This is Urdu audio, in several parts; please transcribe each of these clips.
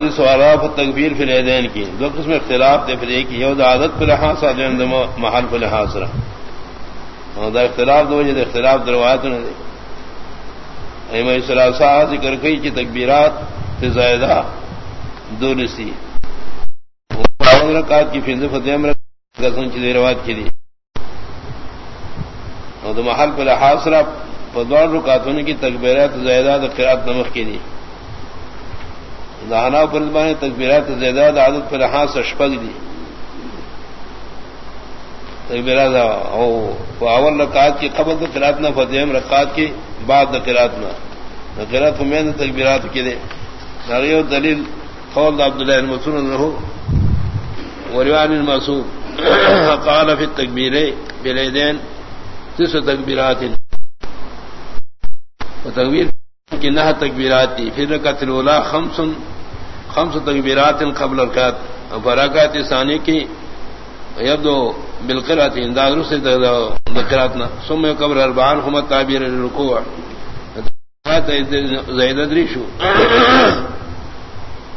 سوالات تکبیر فی الدین کی، دو قسم اختلاف دے، پھر ایک یہ عادت پہ لحاظ محل پہ لحاظ رہا۔ ہاں، دا اختلاف دو وجہ اختلاف دروایت نے دے سلاسا ذکر کئی کی تکبیرات سے زائدہ دو رسی رکعت کی فض فتح رسم کی روایت کی دی۔ ہاں، اور تو محل پہ لحاظ رہا پدوار رکاتوں کی تکبیرات زائدہ قرات نمک کی دی۔ دہنا پر تکبیرات زیادہ عادت پر ہاں سشپگ دی. تکبیرات اول رکعت کی قبل قرات نہ فتح رکعت کی بعد قرات نہ قرات کو میں نے تکبیرات کی دے. نریو دلیل قول عبداللہ المسون رہو وریوان المسوب قال فی التکبیر بلیدین تس تکبیرات. تکبیر کی نہ تکبیرات تھی پھر رکعت الاولا خمسن خمس تکبیرات قبل الرکعت فرکعت ثانی کی یبدو بالقرات انداز سے ذکراتنا ثم قبر اربعان هم تعبیر الركوع زید ادری شو.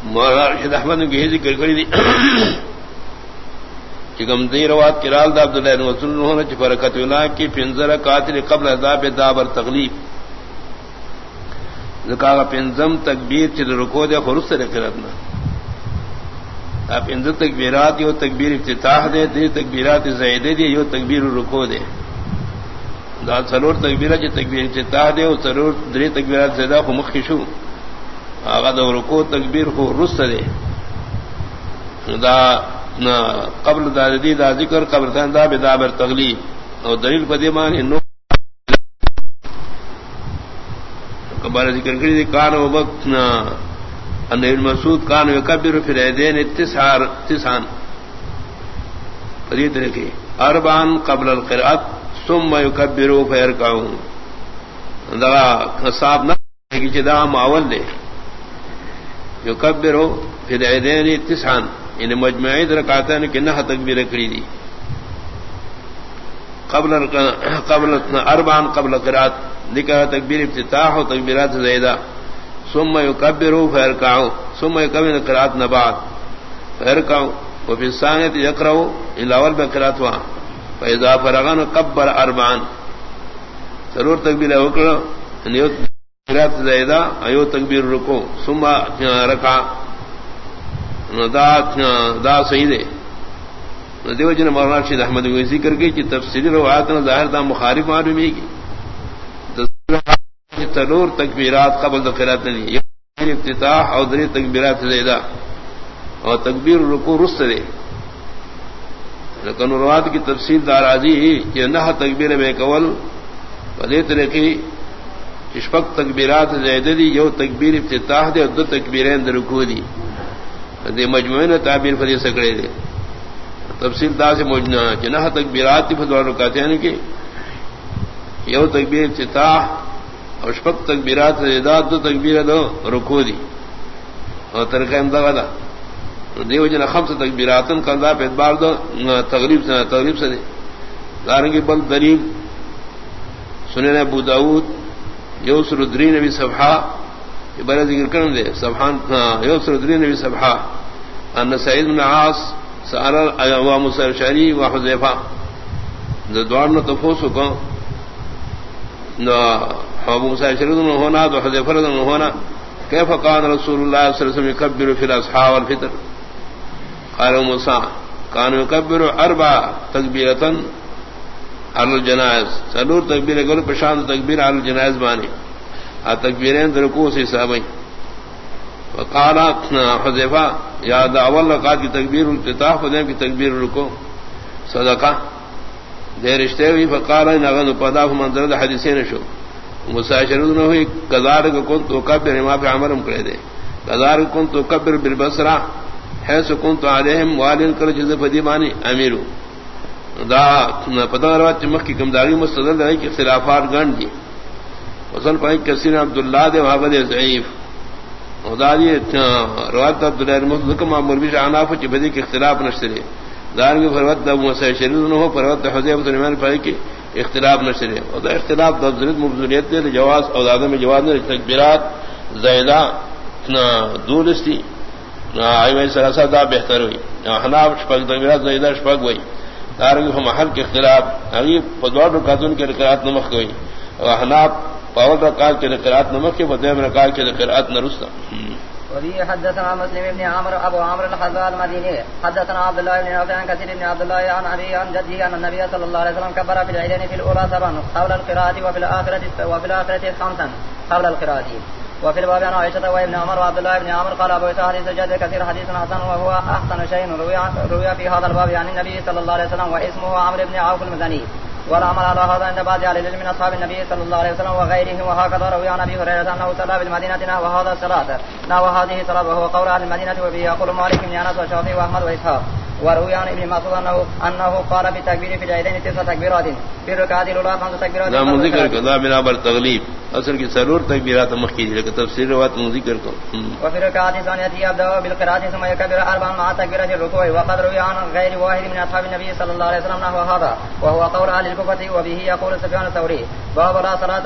مرشد احمد نے یہ ذکر کری دی کہ گم دی روات کرال دا عبداللہ بن مسعود نے کہ فرکعت الاولى کی پنزر قاتل قبل عذاب دابر تغلیب. زکا پنزم تکبیر چل رکو دے خرس سے رکھنا آپ پنزم تکبیرات یو تکبیر افتتاح دے دے تکبیرات زیدے دے، یو تکبیر رکو دے. دا سرور تکبیرات چی تکبیر افتتاح دے و سرور دری تکبیرات زیدہ خو مخشو آغا دا رکو تکبیر خو رس دے. دا قبل دا دی دا ذکر قبل دا بدابر تغلیب. اور دلیل پدیمان انو بارہ ذکر کری دی کان و وقتنا ان ابن مسعود کان و کبر فی الایدین اتسار، اتسان. فرید رکھے اربان قبل القرآت ثم یکبرو فیرکعون. دا صاحب نہ کہ جدا معول دے. یکبرو فی الایدین اتسان. ان مجمعی درکاتا نے کہ نہ تکبیر کری دی. قبل قبل اربان قبل قرآت ذکر تکبیر افتتاح و تکبیرات زیدہ۔ ثم یکبرو فیرکعو، ثم یکبر قرآت نبات۔ فیرکعو وفی الثانیت یقرأو الاول بقرآت وہاں۔ فاذا فرغان قبر اربعان ضرور تکبیر وکر نیو یعنی قرآت زیدہ ایو تکبیر رکو ثم رکع۔ دا دا سیدے دیو جن مولانا شید احمد کو ذکر کی کہ تفسیری روایت نہ ظاہر دا مخالف معلومی کی تلور تکبیرات قبل دخلات نہیں یعنی افتتاح اور دری تکبیرات زیدہ اور تکبیر رکو رست دے لیکن کی تفصیل دارازی کہ نہ تکبیر بے قول بدے طریقے اشفق تکبیرات زیدہ دی، یو تکبیر افتتاح دے اور دو تکبیریں درکو دی۔ دے مجموعین تعبیر فری سکڑے دے۔ تفصیل دا سے موجنا جنہ تکبیرات فتوار رکاتے ہیں کہ یو تکبیر افتتاح اور شپک تکبیرات اداد دو تکبیر دو رکو دی اور ترقی امدغا دا دیو جنہ خمس تکبیراتن کندہ پہ ادبار دو تغریب سے تغریب سے دے دارنگی بل دلیل سنین ابو داود، یو سردری نبی صفحہ یہ بڑا ذکر کرن دے صفحان یو سردری نبی صفحہ ان سعید بن عاص سارا و مسر شری و حذیفہ دوار نہ تفوس کو ابو مسر شری نہ ہونا تو حذیفہ نہ ہونا، کیف قال رسول اللہ صلی اللہ علیہ وسلم يكبر في الاصحاب والفطر؟ قال موسى كان يكبر اربع تكبيرات على الجنائز، سلور تکبیر گل پشان تکبیر على الجنائز بانی. ا تکبیریں درکو سے صحابہ وقال حذیفہ، یا دا اول رکعت کی تکبیر الافتتاح فدیم کی تکبیر رکو، صدقہ. دے رشتے ہوئی فقال ان اغن پدا منظر دا حدیثین شو مساشرون ہوئی قدار کو کن تو کبر ما پہ عمرم کرے دے. قدار کن تو کبر بالبصرہ. حیث کن تو علیہم والن کر جز فدیمانی امیرو. دا پتہ روات چمک کی کمداری مستدل ہے کہ خلافات گن دی. وصل پائی کثیر عبداللہ دے وہاں دے ضعیف. خدای روایت عبد الله المسلم معمول بھی عناف کی بدی کے اختلاف نشری دار میں فروت ابو مسعود شریر نہ ہو فروت حذیفہ بن عمر فائی کے اختلاف نشری اور دا اختلاف دا ضرورت مبذولیت دے جواز اور آدم میں جواز نے تکبیرات، زیدہ دولستی سراسا دا بہتر ہوئی۔ حناب شپک دمیرات زیدہ شپک ہوئی۔ دارنگی محل کے خلاف ابھی پدوار رکاتون کے رکرات نمک ہوئی۔ اور حناب پاول رکات کے رکرات نمک کے بدیم رکات کے رکرات نرستا وفي حدثنا مسلم بن عمرو ابو عمرو الحزال المديني. حدثنا عبد الله بن رافع عن كثير بن عبد الله عن ابي عن جده ان النبي صلى الله عليه وسلم كبر في العيدين في الاولى سبعا قبل القراءه وفي الاخره وفي الاخره خمسا قبل القراءه وفي الباب عن عائشه وابن عمر، وعبد الله بن عمر قال ابو اسحاق حديث جد كثير حديث حسن وهو احسن شيء روي في هذا الباب عن النبي صلى الله عليه وسلم واسمه عمرو بن عوف المزني. والعمل على هذا عند بعض اهل العلم من اصحاب النبي صلى الله عليه وسلم وغيره وهكذا روي عن ابي هريره انه صلى بالمدينه وهذا صلاه وهذه صلاه وهو قول اهل المدينه وبه يقول مالك بن انس وشافعي واحمد واسحاق وروي عن ابن مسعود انه انه قال بالتكبير في العيدين تسع تكبيرات في الركعه الاولى خمس تكبيرات نعم ذكر كذا من ابر تغليب اصل کی ضرور تکبیرات مخکی کہ تفسیر روایت میں ذکر کو وفي الركعه الثانيه يبدا بالقراءه ثم يكبر اربعا مع تكبيره الركوع وقد روي عن غير واحد من اصحاب النبي صلى الله عليه وسلم نحو هذا وهو قول اهل الكوفه وبه يقول سفيان الثوري باب لا صلاه